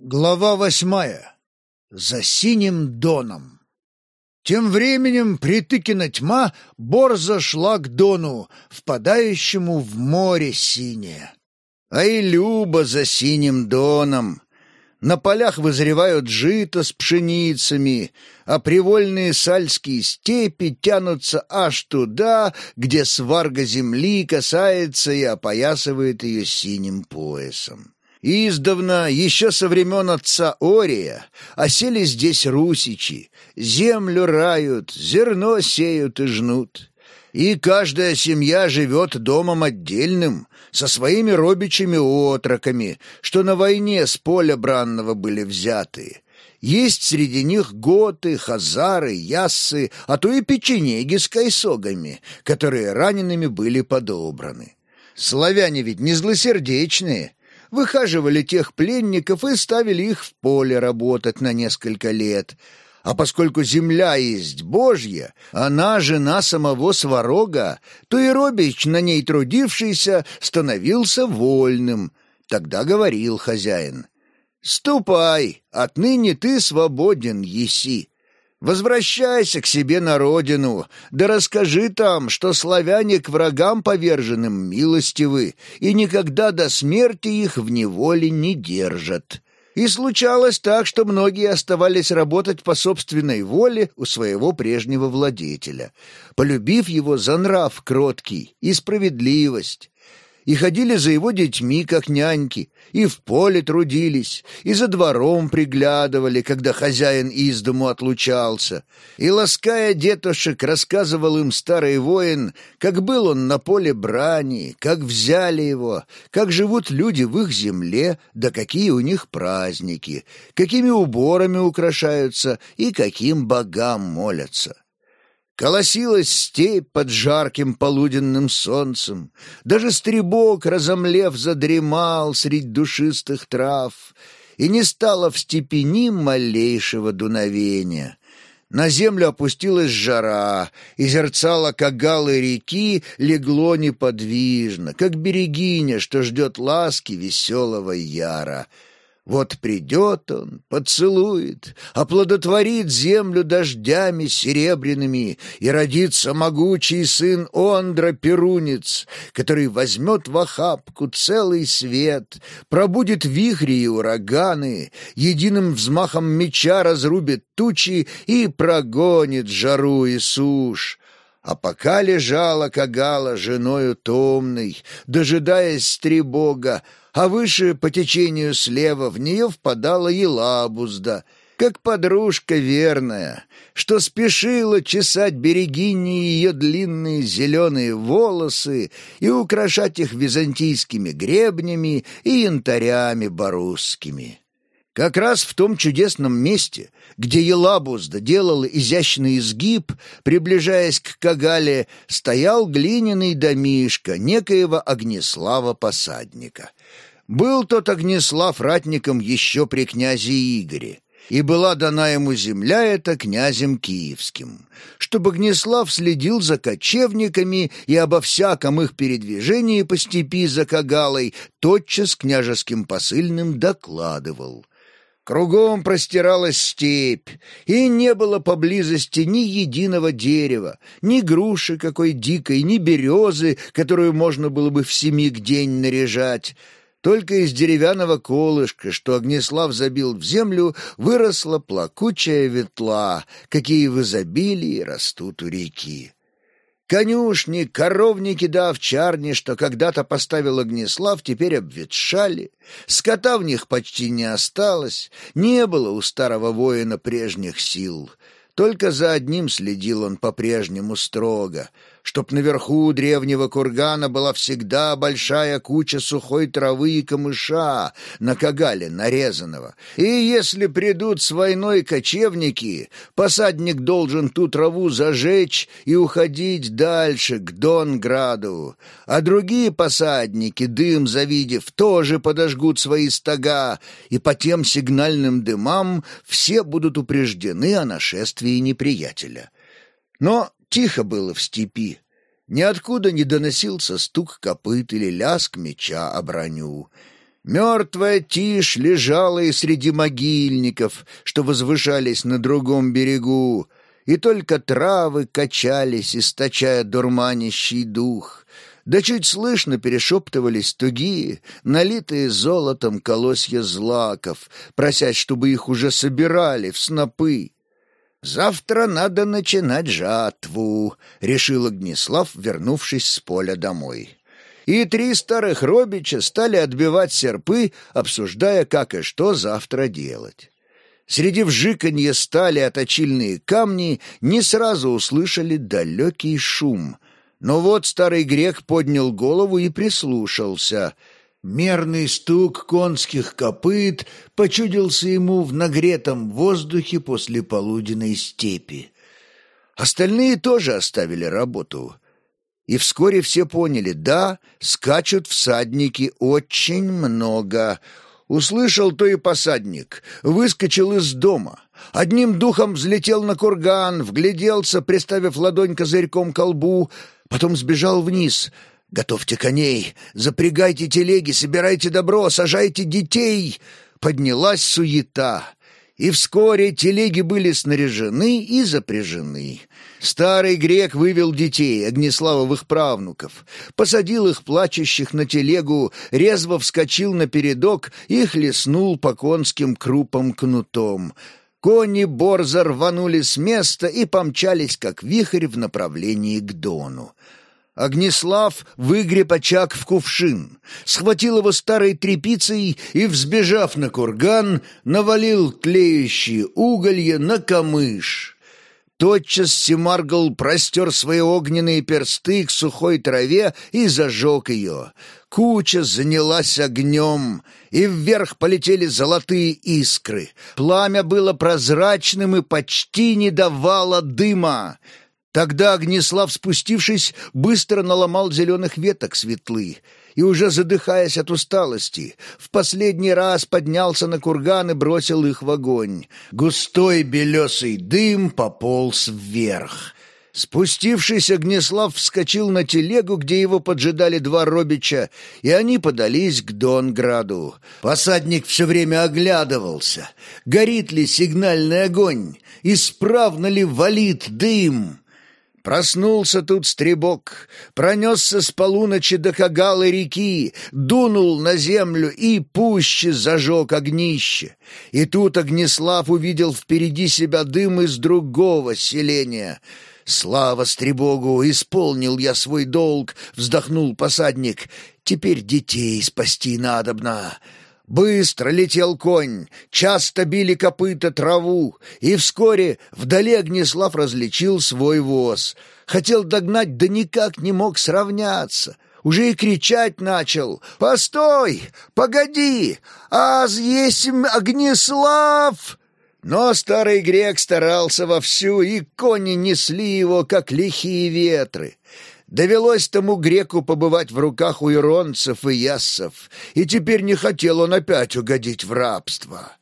Глава восьмая. За синим доном. Тем временем Притыкина тьма борзо шла к дону, впадающему в море синее. А и Люба за синим доном. На полях вызревают жито с пшеницами, а привольные сальские степи тянутся аж туда, где сварга земли касается и опоясывает ее синим поясом. Издавна, еще со времен отца Ория, осели здесь русичи, землю рают, зерно сеют и жнут. И каждая семья живет домом отдельным, со своими робичами-отроками, что на войне с поля бранного были взяты. Есть среди них готы, хазары, яссы, а то и печенеги с кайсогами, которые ранеными были подобраны. Славяне ведь не злосердечные, выхаживали тех пленников и ставили их в поле работать на несколько лет. А поскольку земля есть Божья, она жена самого Сварога, то и Робич, на ней трудившийся, становился вольным. Тогда говорил хозяин, «Ступай, отныне ты свободен, еси». Возвращайся к себе на родину, да расскажи там, что славяне к врагам поверженным милостивы и никогда до смерти их в неволе не держат. И случалось так, что многие оставались работать по собственной воле у своего прежнего владетеля, полюбив его за нрав кроткий и справедливость и ходили за его детьми, как няньки, и в поле трудились, и за двором приглядывали, когда хозяин из дому отлучался. И, лаская детушек, рассказывал им старый воин, как был он на поле брани, как взяли его, как живут люди в их земле, да какие у них праздники, какими уборами украшаются и каким богам молятся. Колосилась степь под жарким полуденным солнцем. Даже стребок, разомлев, задремал средь душистых трав, и не стало в степи ни малейшего дуновения. На землю опустилась жара, и зерцало кагалы реки легло неподвижно, как берегиня, что ждет ласки веселого яра — вот придет он, поцелует, оплодотворит землю дождями серебряными, и родится могучий сын Ондра Перунец, который возьмет в охапку целый свет, пробудет вихри и ураганы, единым взмахом меча разрубит тучи и прогонит жару и сушь. А пока лежала Кагала женою томной, дожидаясь стребога, а выше по течению слева в нее впадала Елабузда, как подружка верная, что спешила чесать берегини ее длинные зеленые волосы и украшать их византийскими гребнями и янтарями барусскими. Как раз в том чудесном месте, где Елабузда делала изящный изгиб, приближаясь к Кагале, стоял глиняный домишко некоего Огнеслава-посадника. Был тот Огнеслав ратником еще при князе Игоре, и была дана ему земля эта князем Киевским, чтобы Огнеслав следил за кочевниками и обо всяком их передвижении по степи за Кагалой тотчас княжеским посыльным докладывал. Кругом простиралась степь, и не было поблизости ни единого дерева, ни груши какой дикой, ни березы, которую можно было бы в семик день наряжать. Только из деревянного колышка, что Огнеслав забил в землю, выросла плакучая ветла, какие в изобилии растут у реки. Конюшни, коровники да овчарни, что когда-то поставил Огнеслав, теперь обветшали. Скота в них почти не осталось, не было у старого воина прежних сил. Только за одним следил он по-прежнему строго — чтоб наверху древнего кургана была всегда большая куча сухой травы и камыша на кагале нарезанного. И если придут с войной кочевники, посадник должен ту траву зажечь и уходить дальше, к Донграду. А другие посадники, дым завидев, тоже подожгут свои стога, и по тем сигнальным дымам все будут упреждены о нашествии неприятеля. Но Тихо было в степи. Ниоткуда не доносился стук копыт или ляск меча о броню. Мертвая тишь лежала и среди могильников, что возвышались на другом берегу, и только травы качались, источая дурманящий дух. Да чуть слышно перешептывались тугие, налитые золотом колосья злаков, просясь, чтобы их уже собирали в снопы. «Завтра надо начинать жатву», — решил Огнеслав, вернувшись с поля домой. И три старых робича стали отбивать серпы, обсуждая, как и что завтра делать. Среди вжиканья стали оточильные камни не сразу услышали далекий шум. Но вот старый грек поднял голову и прислушался. Мерный стук конских копыт почудился ему в нагретом воздухе после полуденной степи. Остальные тоже оставили работу. И вскоре все поняли, да, скачут всадники очень много — Услышал то и посадник, выскочил из дома. Одним духом взлетел на курган, вгляделся, приставив ладонь козырьком к колбу, потом сбежал вниз. «Готовьте коней, запрягайте телеги, собирайте добро, сажайте детей!» Поднялась суета и вскоре телеги были снаряжены и запряжены. Старый грек вывел детей, Огнеславовых правнуков, посадил их плачущих на телегу, резво вскочил на передок и хлестнул по конским крупам кнутом. Кони борза рванули с места и помчались, как вихрь, в направлении к Дону. Огнеслав выгреб очаг в кувшин, схватил его старой тряпицей и, взбежав на курган, навалил тлеющие уголья на камыш. Тотчас Семаргл простер свои огненные персты к сухой траве и зажег ее. Куча занялась огнем, и вверх полетели золотые искры. Пламя было прозрачным и почти не давало дыма. Тогда Огнеслав, спустившись, быстро наломал зеленых веток светлы и, уже задыхаясь от усталости, в последний раз поднялся на курган и бросил их в огонь. Густой белесый дым пополз вверх. Спустившийся Огнеслав вскочил на телегу, где его поджидали два робича, и они подались к Донграду. Посадник все время оглядывался. Горит ли сигнальный огонь? Исправно ли валит дым? Проснулся тут стребок, пронесся с полуночи до Кагалы реки, дунул на землю и пуще зажег огнище. И тут Огнеслав увидел впереди себя дым из другого селения. «Слава Стребогу! Исполнил я свой долг!» — вздохнул посадник. «Теперь детей спасти надобно!» Быстро летел конь, часто били копыта траву, и вскоре вдали Огнеслав различил свой воз. Хотел догнать, да никак не мог сравняться. Уже и кричать начал. «Постой! Погоди! Аз есмь Огнеслав!» Но старый грек старался вовсю, и кони несли его, как лихие ветры. Довелось тому греку побывать в руках у иронцев и яссов, и теперь не хотел он опять угодить в рабство.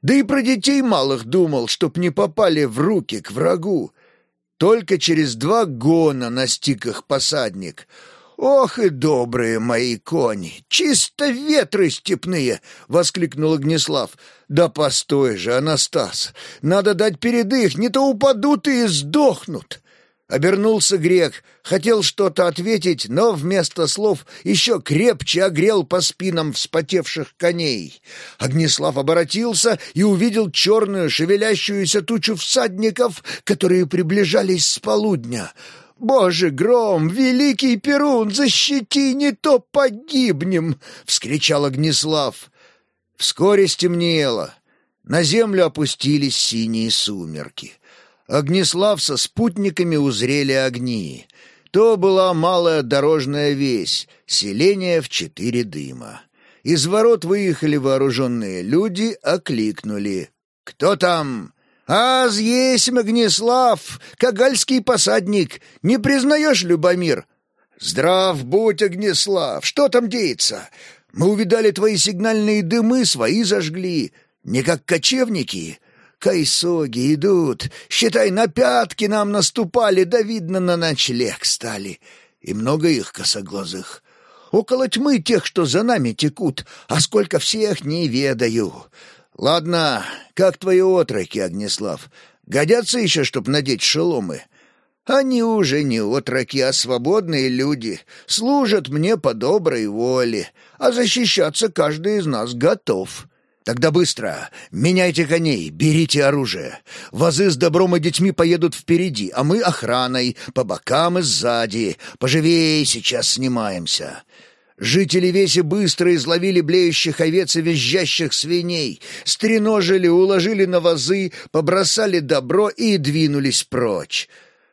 Да и про детей малых думал, чтоб не попали в руки к врагу. Только через два гона настиг их посадник. «Ох и добрые мои кони! Чисто ветры степные!» — воскликнул Огнеслав. «Да постой же, Анастас! Надо дать передых, не то упадут и сдохнут!» Обернулся грек, хотел что-то ответить, но вместо слов еще крепче огрел по спинам вспотевших коней. Огнеслав оборотился и увидел черную шевелящуюся тучу всадников, которые приближались с полудня. «Боже, гром, великий Перун, защити, не то погибнем!» — вскричал Огнеслав. Вскоре стемнело. На землю опустились синие сумерки. Огнеслав со спутниками узрели огни. То была малая дорожная весь, селение в четыре дыма. Из ворот выехали вооруженные люди, окликнули. «Кто там?» «Аз есть Огнеслав, кагальский посадник. Не признаешь, Любомир?» «Здрав будь, Огнеслав, что там деется? Мы увидали твои сигнальные дымы, свои зажгли. Не как кочевники, Кайсоги идут, считай, на пятки нам наступали, да, видно, на ночлег стали. И много их косоглазых. Около тьмы тех, что за нами текут, а сколько всех не ведаю. Ладно, как твои отроки, Огнеслав? Годятся еще, чтоб надеть шеломы?» Они уже не отроки, а свободные люди, служат мне по доброй воле, а защищаться каждый из нас готов. Тогда быстро, меняйте коней, берите оружие. Вазы с добром и детьми поедут впереди, а мы охраной, по бокам и сзади. Поживее сейчас снимаемся. Жители Веси быстро изловили блеющих овец и визжащих свиней, стреножили, уложили на вазы, побросали добро и двинулись прочь.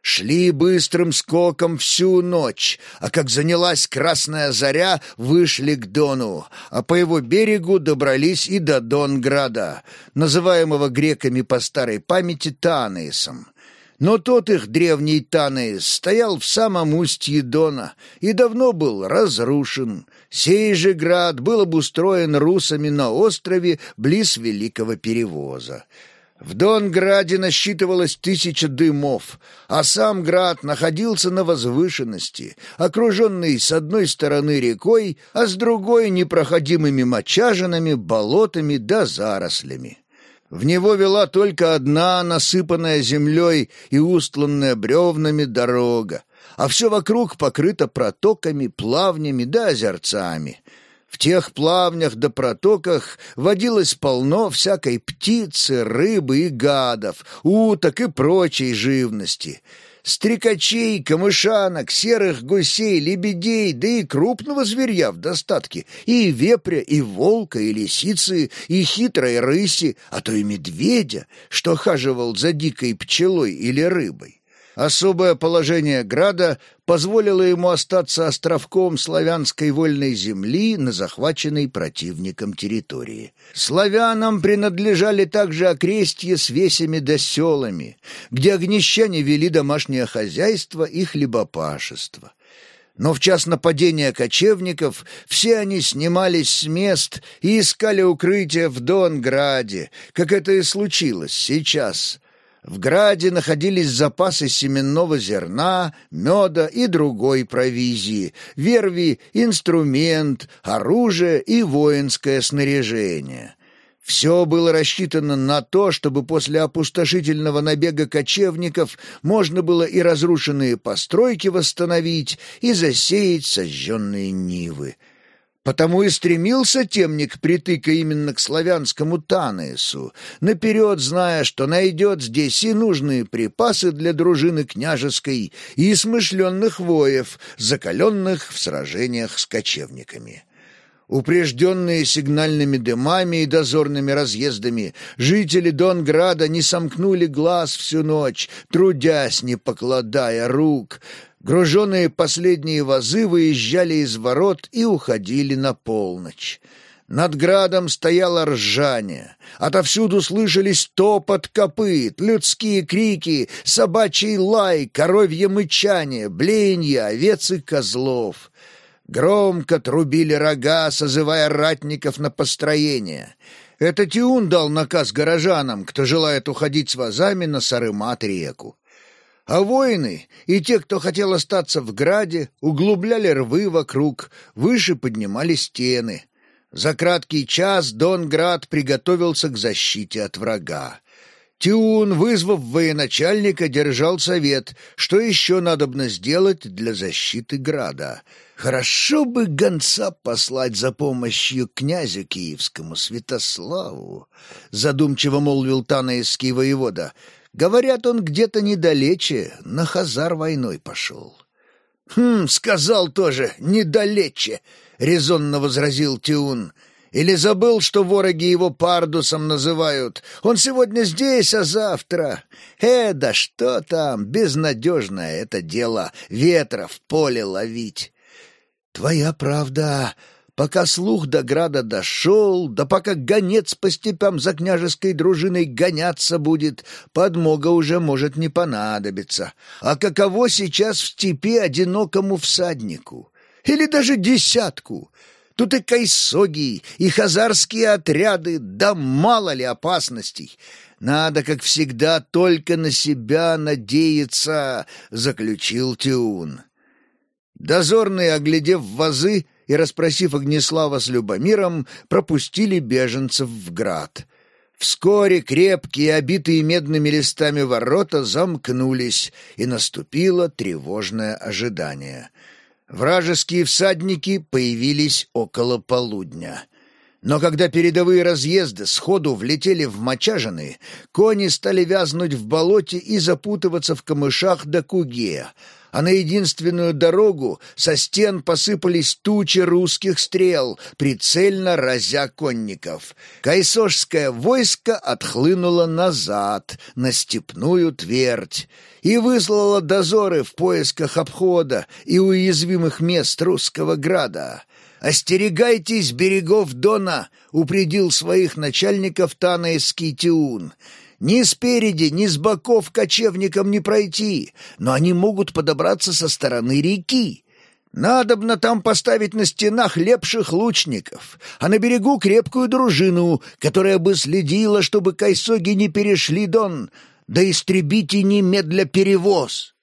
Шли быстрым скоком всю ночь, а как занялась красная заря, вышли к Дону, а по его берегу добрались и до Донграда, называемого греками по старой памяти Танеисом. Но тот их древний Танеис стоял в самом устье Дона и давно был разрушен. Сей же град был обустроен русами на острове близ Великого Перевоза. В Донграде насчитывалось тысяча дымов, а сам град находился на возвышенности, окруженный с одной стороны рекой, а с другой непроходимыми мочажинами, болотами да зарослями. В него вела только одна насыпанная землей и устланная бревнами дорога, а все вокруг покрыто протоками, плавнями да озерцами — в тех плавнях да протоках водилось полно всякой птицы, рыбы и гадов, уток и прочей живности. Стрекачей, камышанок, серых гусей, лебедей, да и крупного зверья в достатке, и вепря, и волка, и лисицы, и хитрой рыси, а то и медведя, что хаживал за дикой пчелой или рыбой. Особое положение града позволило ему остаться островком славянской вольной земли на захваченной противником территории. Славянам принадлежали также окрестья с весями да селами, где огнещане вели домашнее хозяйство и хлебопашество. Но в час нападения кочевников все они снимались с мест и искали укрытие в Донграде, как это и случилось сейчас, в Граде находились запасы семенного зерна, меда и другой провизии, верви, инструмент, оружие и воинское снаряжение. Все было рассчитано на то, чтобы после опустошительного набега кочевников можно было и разрушенные постройки восстановить, и засеять сожженные нивы. Потому и стремился темник притыка именно к славянскому Танесу, наперед зная, что найдет здесь и нужные припасы для дружины княжеской, и смышленных воев, закаленных в сражениях с кочевниками. Упрежденные сигнальными дымами и дозорными разъездами, жители Донграда не сомкнули глаз всю ночь, трудясь, не покладая рук — Груженные последние вазы выезжали из ворот и уходили на полночь. Над градом стояло ржание. Отовсюду слышались топот копыт, людские крики, собачий лай, коровье мычание, блеяние овец и козлов. Громко трубили рога, созывая ратников на построение. Это Тиун дал наказ горожанам, кто желает уходить с вазами на Сарымат-реку. А воины и те, кто хотел остаться в граде, углубляли рвы вокруг, выше поднимали стены. За краткий час Донград приготовился к защите от врага. Тиун, вызвав военачальника, держал совет, что еще надобно сделать для защиты града. Хорошо бы гонца послать за помощью князю киевскому Святославу, задумчиво молвил танаисский воевода. Говорят, он где-то недалече, на Хазар войной пошел. «Хм, сказал тоже, недалече», — резонно возразил Тиун. «Или забыл, что вороги его пардусом называют? Он сегодня здесь, а завтра...» «Э, да что там, безнадежное это дело, ветра в поле ловить». «Твоя правда», Пока слух до града дошел, да пока гонец по степям за княжеской дружиной гоняться будет, подмога уже может не понадобиться. А каково сейчас в степи одинокому всаднику? Или даже десятку? Тут и кайсоги, и хазарские отряды, да мало ли опасностей. Надо, как всегда, только на себя надеяться, — заключил Тиун. Дозорные, оглядев вазы, и, расспросив Огнеслава с Любомиром, пропустили беженцев в град. Вскоре крепкие, обитые медными листами ворота замкнулись, и наступило тревожное ожидание. Вражеские всадники появились около полудня. Но когда передовые разъезды сходу влетели в мочажины, кони стали вязнуть в болоте и запутываться в камышах до куге, а на единственную дорогу со стен посыпались тучи русских стрел, прицельно разя конников. Кайсошское войско отхлынуло назад, на степную твердь, и выслало дозоры в поисках обхода и уязвимых мест русского града. «Остерегайтесь берегов Дона!» — упредил своих начальников Танаисский Тиун — ни спереди, ни с боков кочевникам не пройти, но они могут подобраться со стороны реки. Надобно там поставить на стенах лепших лучников, а на берегу крепкую дружину, которая бы следила, чтобы кайсоги не перешли Дон, да истребите немедля перевоз.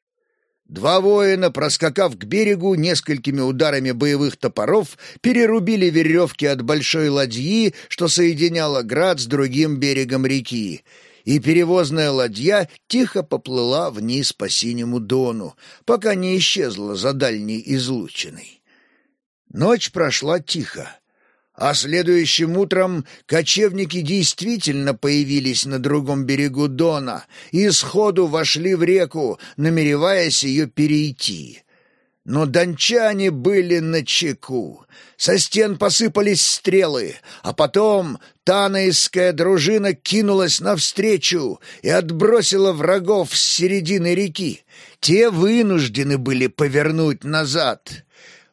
Два воина, проскакав к берегу, несколькими ударами боевых топоров перерубили веревки от большой ладьи, что соединяла град с другим берегом реки, и перевозная ладья тихо поплыла вниз по синему дону, пока не исчезла за дальней излучиной. Ночь прошла тихо, а следующим утром кочевники действительно появились на другом берегу Дона и сходу вошли в реку, намереваясь ее перейти. Но дончане были на чеку. Со стен посыпались стрелы, а потом танаисская дружина кинулась навстречу и отбросила врагов с середины реки. Те вынуждены были повернуть назад.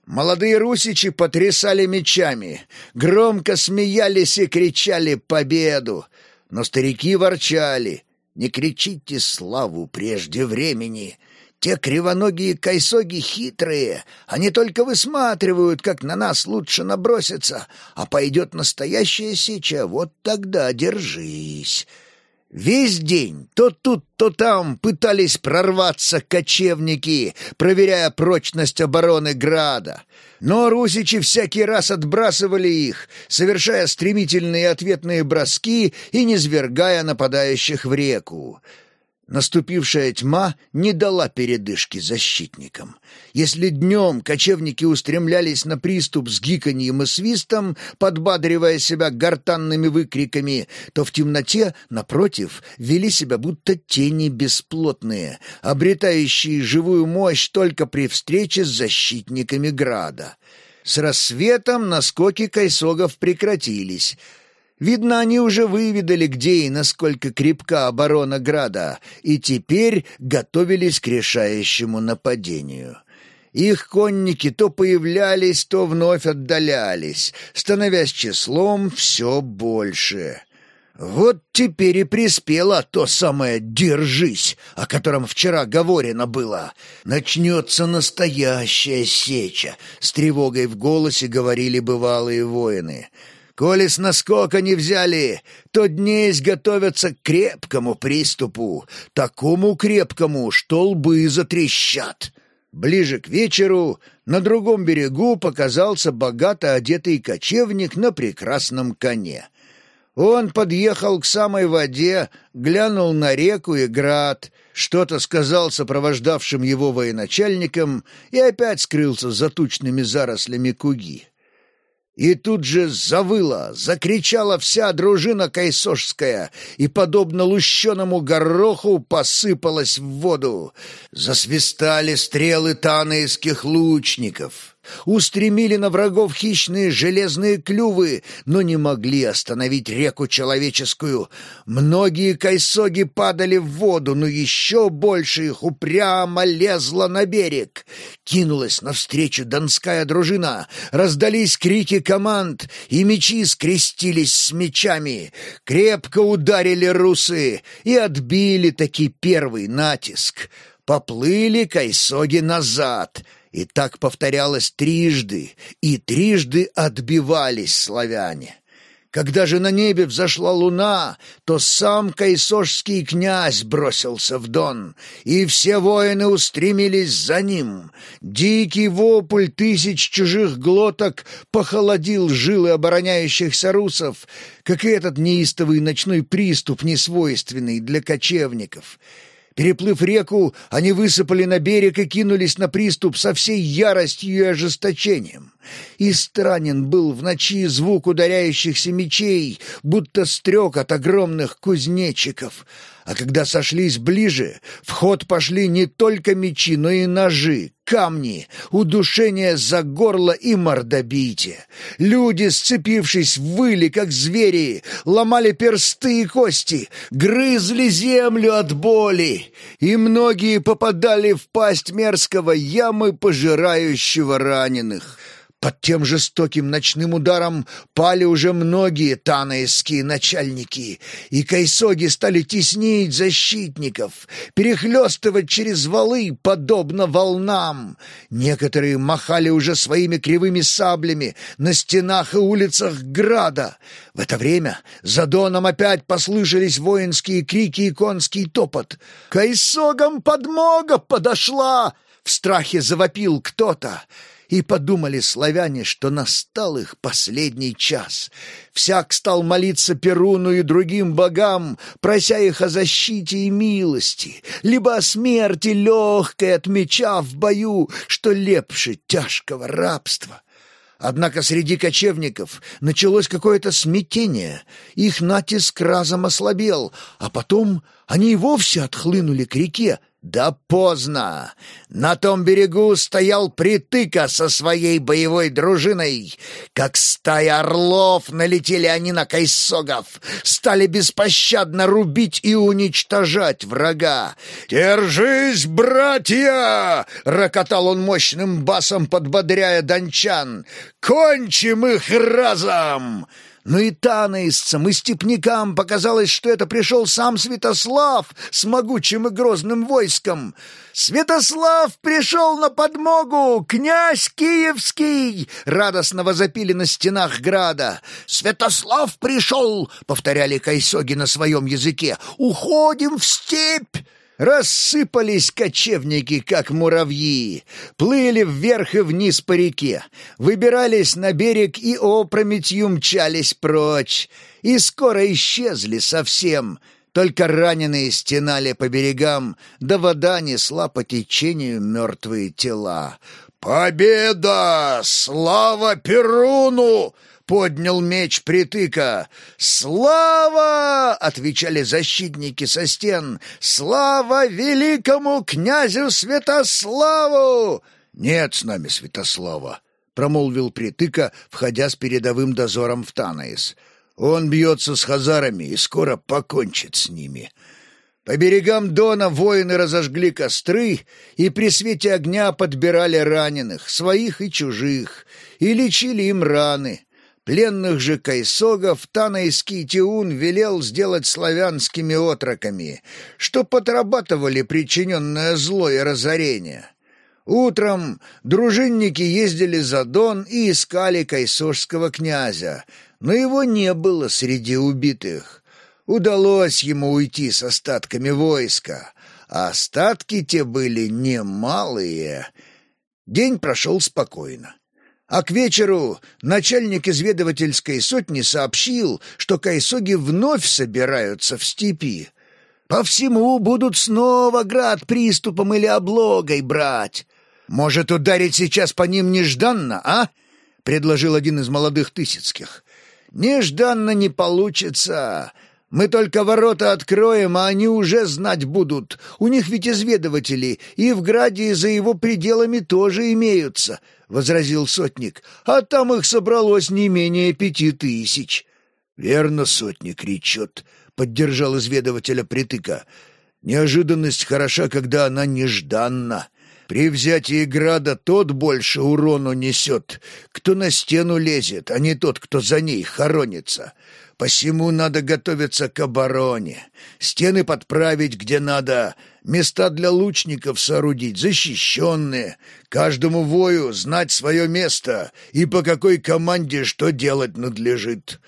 Молодые русичи потрясали мечами, громко смеялись и кричали «Победу!», но старики ворчали «Не кричите славу прежде времени!» Те кривоногие кайсоги хитрые, они только высматривают, как на нас лучше наброситься, а пойдет настоящая сеча, вот тогда держись». Весь день то тут, то там пытались прорваться кочевники, проверяя прочность обороны града. Но русичи всякий раз отбрасывали их, совершая стремительные ответные броски и низвергая нападающих в реку. Наступившая тьма не дала передышки защитникам. Если днем кочевники устремлялись на приступ с гиканьем и свистом, подбадривая себя гортанными выкриками, то в темноте, напротив, вели себя будто тени бесплотные, обретающие живую мощь только при встрече с защитниками града. С рассветом наскоки кайсогов прекратились — Видно, они уже выведали, где и насколько крепка оборона Града, и теперь готовились к решающему нападению. Их конники то появлялись, то вновь отдалялись, становясь числом все больше. Вот теперь и приспело то самое «держись», о котором вчера говорено было. Начнется настоящая сеча, с тревогой в голосе говорили бывалые воины — Коли с наскока не взяли, то днесь готовятся к крепкому приступу, такому крепкому, что лбы затрещат. Ближе к вечеру на другом берегу показался богато одетый кочевник на прекрасном коне. Он подъехал к самой воде, глянул на реку и град, что-то сказал сопровождавшим его военачальникам и опять скрылся за тучными зарослями куги. И тут же завыла, закричала вся дружина кайсошская и, подобно лущеному гороху, посыпалась в воду. Засвистали стрелы танаиских лучников устремили на врагов хищные железные клювы, но не могли остановить реку человеческую. Многие кайсоги падали в воду, но еще больше их упрямо лезло на берег. Кинулась навстречу донская дружина, раздались крики команд, и мечи скрестились с мечами. Крепко ударили русы и отбили таки первый натиск. Поплыли кайсоги назад — и так повторялось трижды, и трижды отбивались славяне. Когда же на небе взошла луна, то сам кайсошский князь бросился в Дон, и все воины устремились за ним. Дикий вопль тысяч чужих глоток похолодил жилы обороняющихся русов, как и этот неистовый ночной приступ, несвойственный для кочевников — Переплыв реку, они высыпали на берег и кинулись на приступ со всей яростью и ожесточением. И странен был в ночи звук ударяющихся мечей, будто стрек от огромных кузнечиков. А когда сошлись ближе, в ход пошли не только мечи, но и ножи, камни, удушение за горло и мордобитие. Люди, сцепившись, выли, как звери, ломали персты и кости, грызли землю от боли, и многие попадали в пасть мерзкого ямы, пожирающего раненых. Под тем жестоким ночным ударом пали уже многие танаисские начальники, и кайсоги стали теснить защитников, перехлестывать через валы, подобно волнам. Некоторые махали уже своими кривыми саблями на стенах и улицах града. В это время за доном опять послышались воинские крики и конский топот. «Кайсогам подмога подошла!» В страхе завопил кто-то. И подумали славяне, что настал их последний час. Всяк стал молиться Перуну и другим богам, прося их о защите и милости, либо о смерти легкой от меча в бою, что лепше тяжкого рабства. Однако среди кочевников началось какое-то смятение, их натиск разом ослабел, а потом они и вовсе отхлынули к реке, да поздно. На том берегу стоял притыка со своей боевой дружиной. Как стая орлов налетели они на кайсогов, стали беспощадно рубить и уничтожать врага. «Держись, братья!» — рокотал он мощным басом, подбодряя дончан. «Кончим их разом!» Но и танаисцам, и степнякам показалось, что это пришел сам Святослав с могучим и грозным войском. «Святослав пришел на подмогу! Князь Киевский!» — радостно возопили на стенах града. «Святослав пришел!» — повторяли кайсоги на своем языке. «Уходим в степь!» Рассыпались кочевники, как муравьи, плыли вверх и вниз по реке, выбирались на берег и опрометью мчались прочь, и скоро исчезли совсем. Только раненые стенали по берегам, да вода несла по течению мертвые тела. «Победа! Слава Перуну!» Поднял меч притыка. «Слава!» — отвечали защитники со стен. «Слава великому князю Святославу!» «Нет с нами Святослава!» — промолвил притыка, входя с передовым дозором в Танаис. «Он бьется с хазарами и скоро покончит с ними». По берегам Дона воины разожгли костры и при свете огня подбирали раненых, своих и чужих, и лечили им раны. Пленных же кайсогов Танайский Тиун велел сделать славянскими отроками, что подрабатывали причиненное зло и разорение. Утром дружинники ездили за Дон и искали кайсожского князя, но его не было среди убитых. Удалось ему уйти с остатками войска, а остатки те были немалые. День прошел спокойно. А к вечеру начальник изведывательской сотни сообщил, что кайсоги вновь собираются в степи. По всему будут снова град приступом или облогой брать. Может, ударить сейчас по ним нежданно, а? — предложил один из молодых тысяцких. «Нежданно не получится. Мы только ворота откроем, а они уже знать будут. У них ведь изведыватели, и в Граде и за его пределами тоже имеются», — возразил сотник. «А там их собралось не менее пяти тысяч». «Верно, сотник речет», — поддержал изведывателя притыка. «Неожиданность хороша, когда она нежданна». При взятии града тот больше урону несет, кто на стену лезет, а не тот, кто за ней хоронится. Посему надо готовиться к обороне, стены подправить, где надо, места для лучников соорудить, защищенные, каждому вою знать свое место и по какой команде что делать надлежит.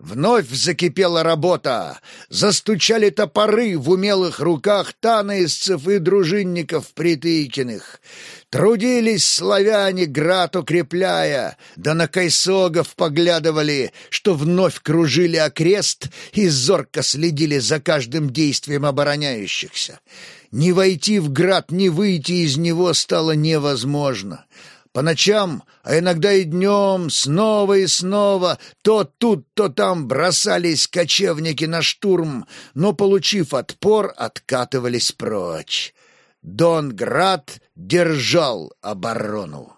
Вновь закипела работа, застучали топоры в умелых руках танаисцев и дружинников Притыкиных. Трудились славяне, град укрепляя, да на кайсогов поглядывали, что вновь кружили окрест и зорко следили за каждым действием обороняющихся. Не войти в град, не выйти из него стало невозможно. По ночам, а иногда и днем, снова и снова, то тут, то там бросались кочевники на штурм, но, получив отпор, откатывались прочь. Донград держал оборону.